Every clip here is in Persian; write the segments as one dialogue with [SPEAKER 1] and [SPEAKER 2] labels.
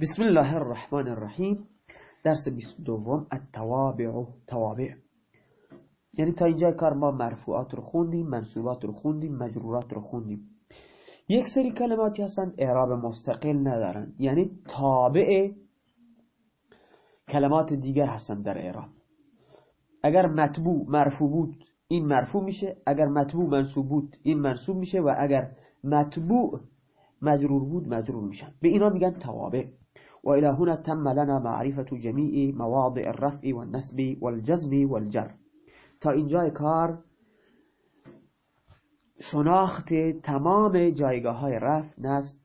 [SPEAKER 1] بسم الله الرحمن الرحیم درس 22 التوابع توابع. یعنی تا اینجا کار ما مرفوعات رو خوندیم منصوبات رو خوندیم مجرورات رو خوندیم. یک سری کلماتی هستند اعراب مستقل ندارن. یعنی تابع کلمات دیگر هستند در اعراب. اگر مطبوع مرفوع بود این مرفوع میشه. اگر مطبوع منصوب بود این منصوب میشه. و اگر مطبوع مجرور بود مجرور میشن. به اینا میگن توابع. وإلى هنا تم لنا معرفة جميع مواضع الرفع والنسب والجزم والجر. تا اینجای کار شناخت تمام جایگاه های رفع نسب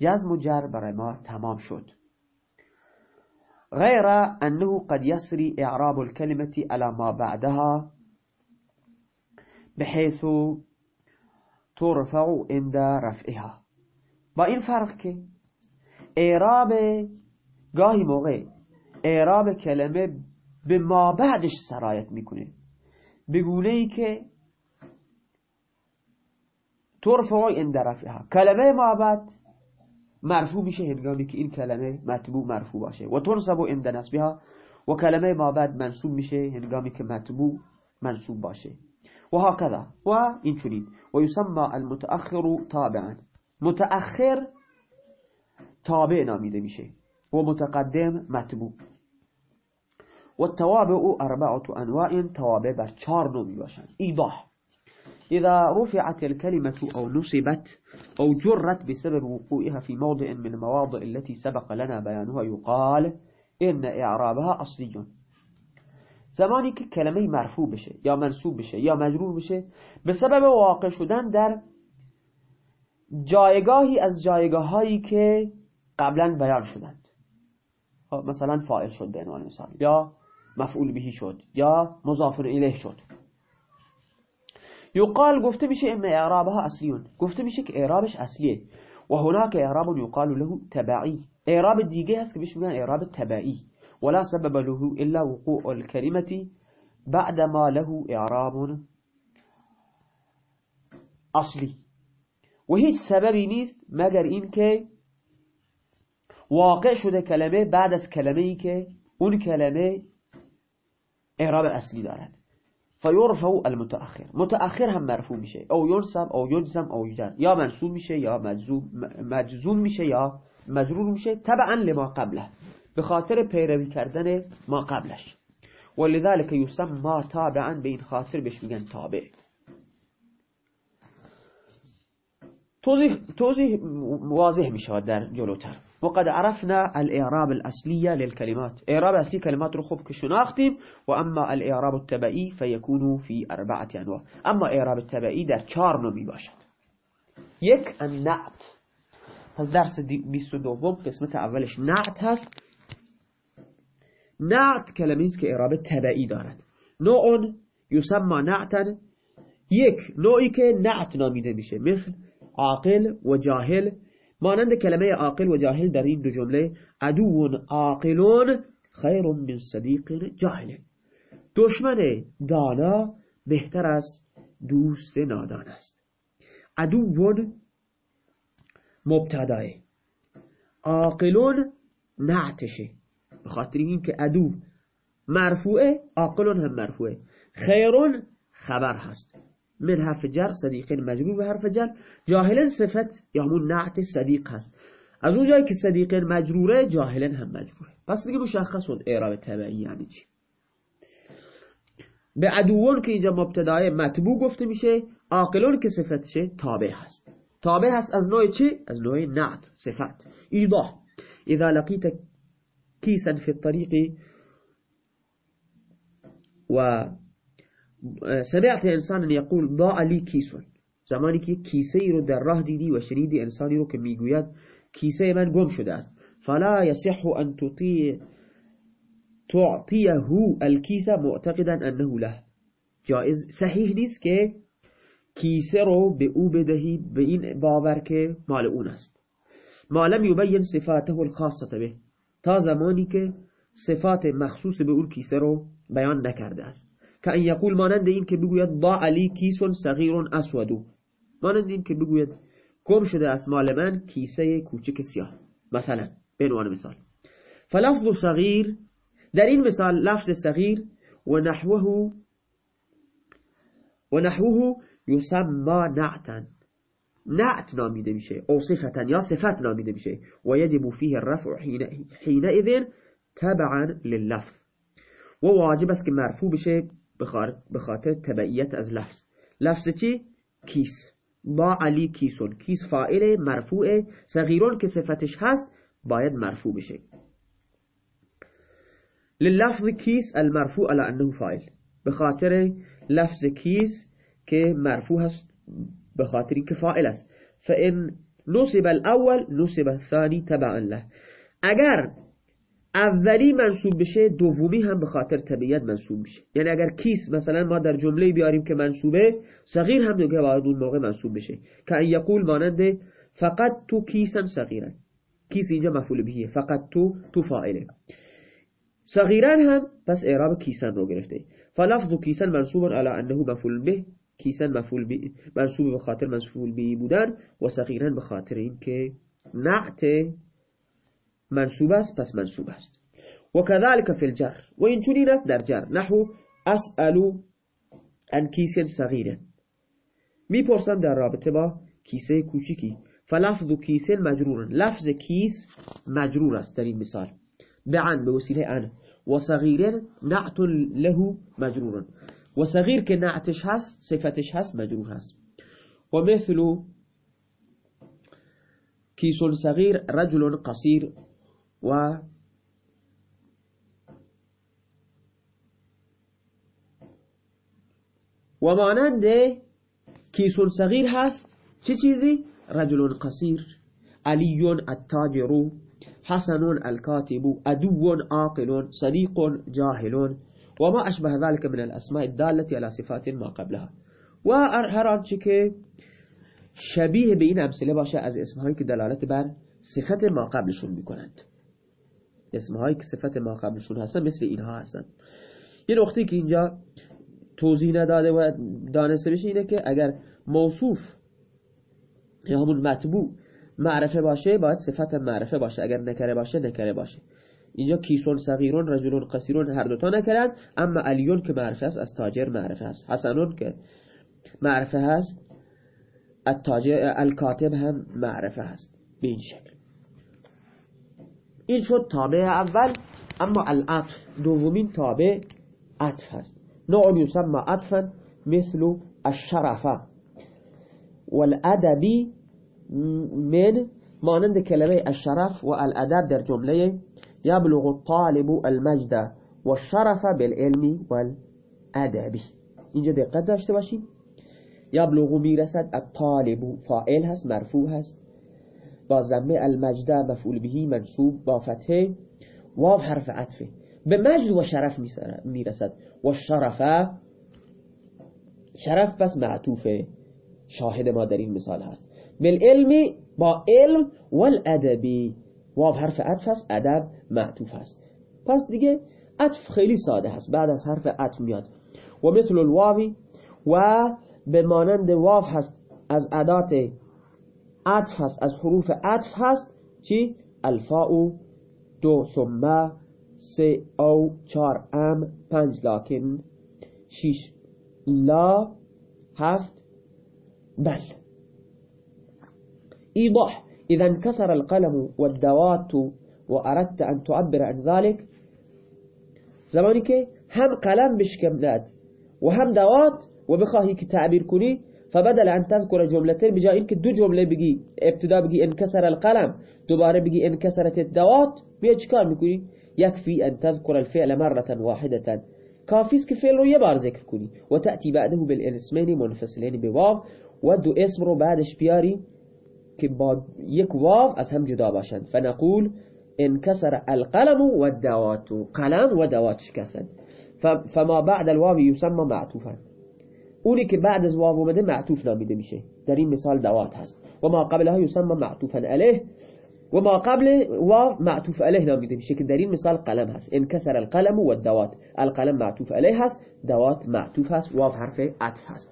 [SPEAKER 1] جزم و جر برای ما تمام شد. غير أنه قد يسري إعراب الكلمة على ما بعدها بحيث ترفع عند رفعها. با این فرق که اعراب گاهی موقع اعراب کلمه به ما بعدش سرایت می‌کنه. بگونه ای که ترفع عند رفعها. کلمه ما بعد مرفوع میشه هنگامی که این کلمه مطبوع مرفوع باشه. و تنصب عند نصبها. و کلمه ما بعد منصوب میشه هنگامی که مطبوع منصوب باشه. و هكذا و این چنین و یسمى المتأخر تابعا. متأخر تابع نامیده میشه. و متقدم مطبوع و التوابع أربعة أنواع توابع بر چار نوع باشند ایضاح إذا رفعت الكلمة أو نصبت أو جرت بسبب وقوعها في موضع من المواضع التي سبق لنا بيانها يقال إن إعرابها أصلي. زمانی که کلمه مرفوع بشه یا منصوب بشه یا مجرور بشه به سبب واقع شدن در جایگاهی از جایگاه هایی که قبلا بیان شدند. مثلا فاعل شد به عنوان مثال یا مفعول بهی شد. یا مضاف الیه شد. یقال گفته میشه ان اعرابها اصلیون. گفته میشه که اعرابش اصلیه. و هناك اعراب یقال له تبعی. اعراب دیگه هست که بهش میگن اعراب تبعی. ولا سبب له الا وقوع الكلمة بعد ما له اعراب اصلی. و هیچ سببی نیست مگر این که واقع شده کلمه بعد از کلمه ای که اون کلمه اعراب اصلی دارد فیرفع المتأخر. متأخر هم مرفوع میشه. او ینصب او یجزم او یجر یا منصوب میشه یا مجزوم میشه یا مجرور میشه. تبعا لما قبله. به خاطر پیروی کردن ما قبلش. ولذلك يسمى تابعا به این خاطر بهش میگن تابع. توضیح توضیح واضح میشه در جلوتر. وقد عرفنا الإعراب الأصلية للكلمات. إعراب أصلي كلمات رخب كشناختم وأما الإعراب التبعي فيكون في أربعة أنواع. أما إعراب التبعي در چار نوع باشد یک النعت. پس درس 22 قسمت اولش نعت هست. نعت کلمه است که اعراب تبعی دارد. نوع یسمى نعتا یک نوعی که نعت نامیده میشه. مثل عاقل و جاهل. مانند کلمه عاقل و جاهل در این دو جمله عدو عاقلون خیر من صدیق جاهل. دشمن دانا بهتر از دوست نادان است. عدو مبتدای. عاقلون نعتشه. به خاطر این که عدو مرفوعه عاقلون هم مرفوعه. خیرون خبر هست. من حرف جر صدیق مجرور به حرف جر. جاهلا صفت یا همون نعت صدیق هست. از اون جایی که صدیق مجروره جاهلا هم مجروره پس دیگه مشخص شد اعراب تبعی یعنی چی. به عدوون که اینجا مبتدای مطبوع گفته میشه عاقلون که صفتشه تابع هست. تابع هست از نوع چه؟ از نوع نعت صفت. ایضاح. اذا لقیت کیسا فی الطریق و سمعت انسان یقول ضاع لی کیسون زمانی که کیسه ای رو در راه دیدی و شنیدی انسانی رو که می‌گوید کیسه من گم شده است. فلا يصح ان تعطيه الكيسه معتقدا انه له. جائز صحیح نیست که کیسه رو به او بدهی به این باور که مال اون است. ما لم یبین صفاته الخاصه به. تا زمانی که صفات مخصوص به اون کیسه رو بیان نکرده است. كأن يقول ما نند إن كبيقويد ضاع لي كيس صغير أسود. ما نند إن كبيقويد كم شده أسمال من كيسه كوچك سياه مثلا بعنوان مثال. فلفظ صغير در این مثال لفظ صغير ونحوه ونحوه يسمى نعتا. نعت نامیده میشه أو صفتا یا صفت نامیده میشه. و یجب فيه الرفع حينئذ تبعا للفظ و واجب است که مرفوع بشه به خاطر تبعیت از لفظ. لفظ چی؟ کیس. با علی کیسون. کیس فائل مرفوع صغیرون که صفتش هست باید مرفوع بشه. للفظ کیس المرفوع على انه فاعل. به خاطر لفظ کیس که مرفوع هست به که فاعل است. فان نصب الاول نصب الثاني تبعا له. اگر اولی منصوب بشه دومی هم به خاطر طبیعت منصوب میشه یعنی اگر کیس مثلا ما در جمله بیاریم که منصوبه صغیر هم دیگه باید اون موقع منصوب بشه. که ان یقول مانند فقط تو کیسا صغیرا کیس اینجا مفعول بهیه فقط تو تو فاعله. صغیرا هم پس اعراب کیسن رو گرفته. فلفظ کیسن منصوب علی انه مفعول به کیسن مفعول به منصوب به خاطر مفعول به بودن و صغیرا به خاطر اینکه نعت منصوب است پس منصوب است. و كذلك في الجر و این چنین است در جر نحو اسأل عن كيس صغير می‌پرسم در رابطه با کیسه کوچیکی. فلفظ كيس مجرور لفظ کیس مجرور است در این مثال. بعن به وسیله عن و صغير نعت له مجرور و صغیر که نعتش هست صفتش هست مجرور هست. و مثل كيس صغير رجل قصير. و و مانند کیسون صغیر هست چه چیزی؟ رجل قصیر علی التاجر حسن الكاتب ادو عاقل صديق جاهل وما اشبه ذلك من الاسماء الدالة على صفات ما قبلها و آنچه که شبیه به این امثله باشه از اسمهایی که دلالت بر صفت ما قبلشون می‌کنند اسمهایی که صفت ما قبلشون هستن مثل اینها هستن. یه نقطه که اینجا توضیح نداده و دانسته بشه اینه که اگر موصوف یا همون مطبوع معرفه باشه باید صفت معرفه باشه. اگر نکره باشه نکره باشه. اینجا کیسون صغیرون رجلون قصیرون هر دوتا نکرند اما علیون که معرفه است از تاجر معرفه است. حسنون که معرفه هست التاجر الکاتب هم معرفه هست. به این شکل. این شد تابع اول اما العطف دومین تابع عطف هست نوع يسمى عطفا مثل الشرفة والأدب من مانند كلمة الشرف والأدب در جمله يبلغ الطالب المجد والشرف بالعلم والأدب اینجا دقت داشته باشید یبلغ می‌رسد الطالب فاعل هست مرفوع هست. با زمه المجد مفعول بهی منصوب با فتحه واو حرف عطفه. به مجد و شرف می‌رسد. و شرفه شرف پس معطوفه شاهد ما در این مثال هست. بالعلم با علم والادبی واو حرف عطف هست ادب معطوف هست پس دیگه عطف خیلی ساده هست بعد از حرف عطف میاد. و مثل الواوی و به مانند واو هست از ادات عطف هست. از حروف عطف هست. چی؟ الفاء دو ثم سه او چار ام پنج لاکن شیش لا هفت بل. إيضاح إذا انكسر القلم والدوات وأردت أن تعبر عن ذلك زمانی که هم قلم بشکمد و هم دوات و بخواهی که تعبیر کنی فبدل أن تذكر جملتين بجاء إنك دو جملة بقي ابتدا بقي انكسر القلم دوباره بقي انكسرت الدوات بيج كار میکنی يكفي أن تذكر الفعل مرة واحدة. كافي اسك فعل رو يبار ذكر كوني وتأتي بعده بالاسمين منفصلين بواو ودو اسم رو بعدش اشبياري كباب يك واو از هم جدا باشند فنقول انكسر القلم والدوات قلم ودوات شكسن. فما بعد الواو يسمى معطوفا. اونی که بعد از واو اومده معطوف نامیده میشه. در این مثال دوات هست. و ما قبلها يسمى معطوفا عليه و ما قبل و معطوف علیه نامیده میشه که در این مثال قلم هست. انکسر القلم و الدوات. القلم معطوف علیه هست دوات معطوف هست و حرف عطف هست.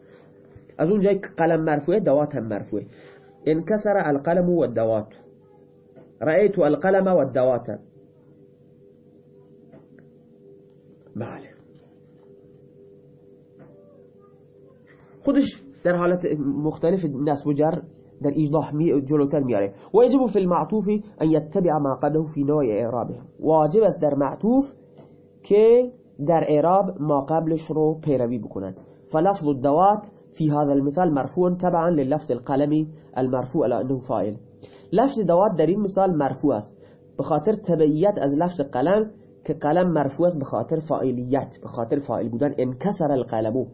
[SPEAKER 1] از اون جایی که قلم مرفوعه دوات هم مرفوعه. انکسر القلم و الدوات. رأيت القلم والدوات بله. خودش در حالت مختلف نسب و جر در ایضاح جلوتر میاره. و یجب فی المعطوف ان یتبع ما قبله فی نوع اعرابه. واجب است در معطوف که در اعراب ما قبلش رو پیروی بکنند فلفظ الدوات في هذا المثال مرفوع تبعا للفظ القلم المرفوع على انه فاعل. لفظ دوات در این مثال مرفوع است. به خاطر تبعیت از لفظ قلم که قلم مرفوع است به خاطر فاعلیت به فاعل بودن. انکسر القلمو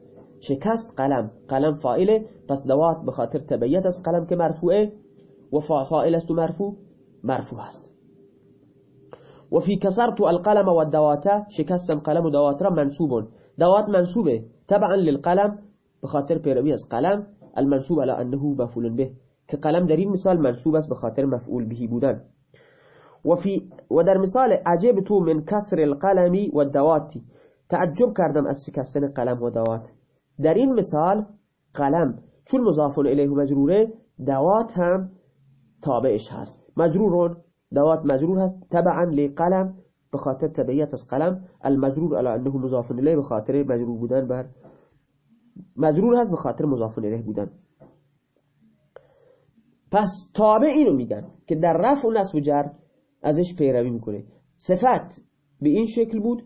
[SPEAKER 1] شکست قلم. قلم فاعله. پس دوات به خاطر تبعیت از قلم که مرفوعه. و فاعل است و مرفوع. مرفوع است. و فی کسرت القلم و الدواتا شکستم قلم و دوات را منصوب دوات منصوبه. تبعا للقلم به خاطر پیروی از قلم. المنصوب على انه مفعول به. که قلم در این مثال منصوب است به خاطر مفعول بهی بودن. و, فی و در مثال عجب تو من کسر القلمی و دواتی تعجب کردم از شکستن قلم و دوات. در این مثال قلم. چون مضاف الیه مجروره دوات هم تابعش هست. مجرورون دوات مجرور هست. تبعا لقلم به خاطر تبعیت از قلم. المجرور على انه مضاف الیه به خاطر مجرور بودن بر مجرور هست به خاطر مضاف الیه بودن. پس تابع اینو میگن که در رفع و نصب و جر ازش پیروی می‌کنه. صفت به این شکل بود.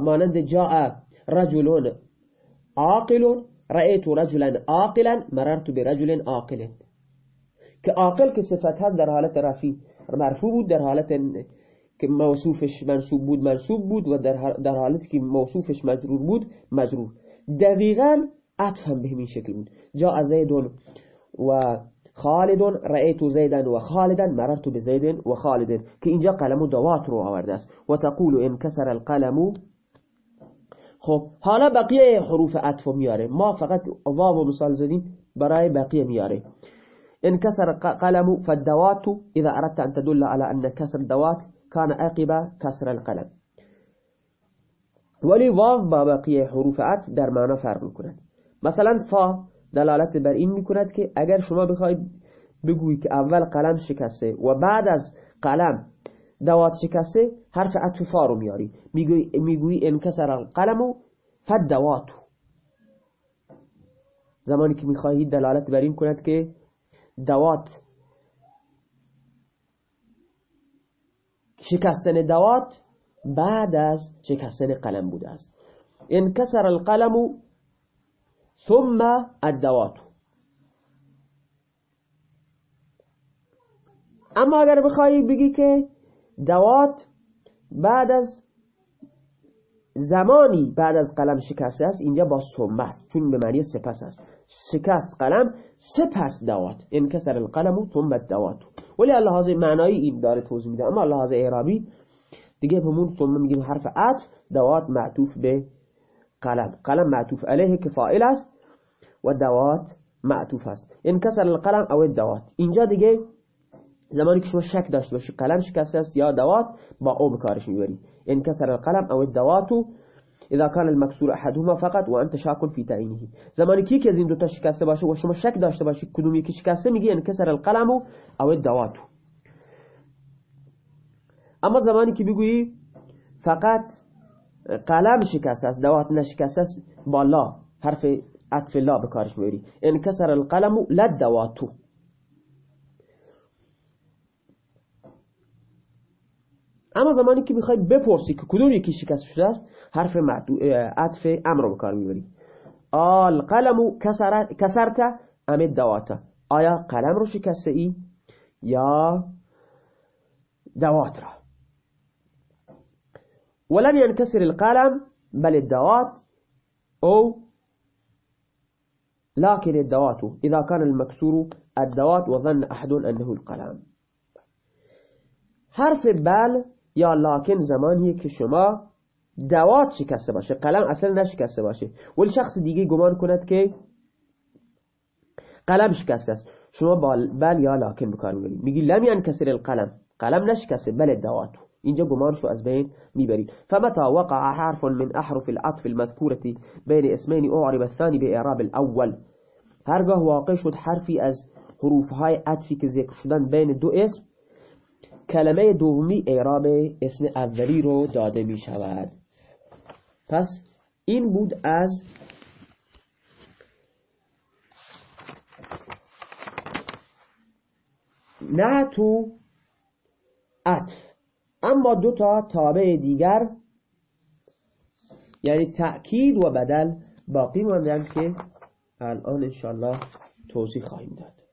[SPEAKER 1] مانند جاء رجل عاقل رأيت رجلا عاقلا مررت برجل عاقل. که عاقل که صفت هست در حالت رفی مرفوع بود در حالت که موصوفش منصوب بود منصوب بود و در, حالتی که موصوفش مجرور بود مجرور. دقیقا عطف هم به همین شکل بود. جا زیدون و خالد رأيت زیدن و خالدا مررت بزید و خالد که اینجا قلم دوات رو آورده است. و تقول انکسر القلم خب حالا بقیه حروف عطف میاره. ما فقط واو مثال زدیم برای بقیه میاره. انكسر قلم فالدوات إذا أردت أن تدل على أن كسر الدوات كان عقب كسر القلم. ولی واو با بقیه حروف عطف در معنا فرق می‌کند. مثلا فا دلالت بر این می‌کند که اگر شما بخواید بگویی که اول قلم شکسته و بعد از قلم دوات شکسته حرف عطف فا رو میاری. می‌گویی انکسر القلم فالدوات. زمانی که می‌خواهید دلالت بر این کند که دوات شکستن دوات بعد از شکستن قلم بوده است. انکسر القلم ثم الدوات. اما اگر بخوایی بگی که دوات بعد از زمانی بعد از قلم شکسته است اینجا با ثم چون به معنی سپس است. شکست قلم سپس دوات. انکسر القلم ثم الدوات ولی لحاظ معنایی این داره توضیح میده. اما لحاظ اعرابی دیگه همون ثم میگیم حرف عطف دوات معطوف به قلم. قلم معطوف علیه که فاعل است و دوات معطوف است. انکسر القلم او الدوات اینجا دیگه زمانی که شما شک داشته باشی قلم شکسته است یا دوات با أو بکارش میبری انکسر القلم أو الدوات اذا كان المكسور احدهما فقط وانت شاك في تعينه زمانی که یکی از این دو تا شکسته باشه و شما شک داشته باشی کدوم یکی شکسته میگی انکسر القلم أو الدوات اما زمانی که بگویی فقط قلم شکسته است دوات نشکسته است با لا حرف عطف لا به کارش میبری انکسر القلم لدواتو اما زمانی که می‌خوای بپرسی که کدوم یکی شکست شده است حرف عطف امر رو به کار می‌بری القلم کسرت ام دواتا آیا قلم رو شکسته ای یا دوات را؟ ولم ينكسر القلم بل الدوات أو لكن الدوات. إذا كان المكسور الدوات وظن أحد أنه القلم. حرف بل یا لكن زمانیه که شما دوات شکسته باشه قلم اصلا نشکسته باشه. ولی شخص دیگه گمان کند که قلم شکسته است. شما بل یا لكن بکار می‌برید. میگی لم ينكسر القلم. قلم نشکسته بل الدوات اینجا گمانشو از بین می‌برید. فمتا وقع حرف من احرف العطف المذكورة بين اسمين اعرب الثاني باعراب الاول هرگاه واقع شد حرفی از حروف های عطفی که ذکر شدن بین دو اسم. کلمه دومی اعراب اسم اولی رو داده می شود. پس این بود از نه تو عطف اما دو تا تابع دیگر یعنی تأکید و بدل باقی ماندن که الان انشاءالله توضیح خواهیم داد.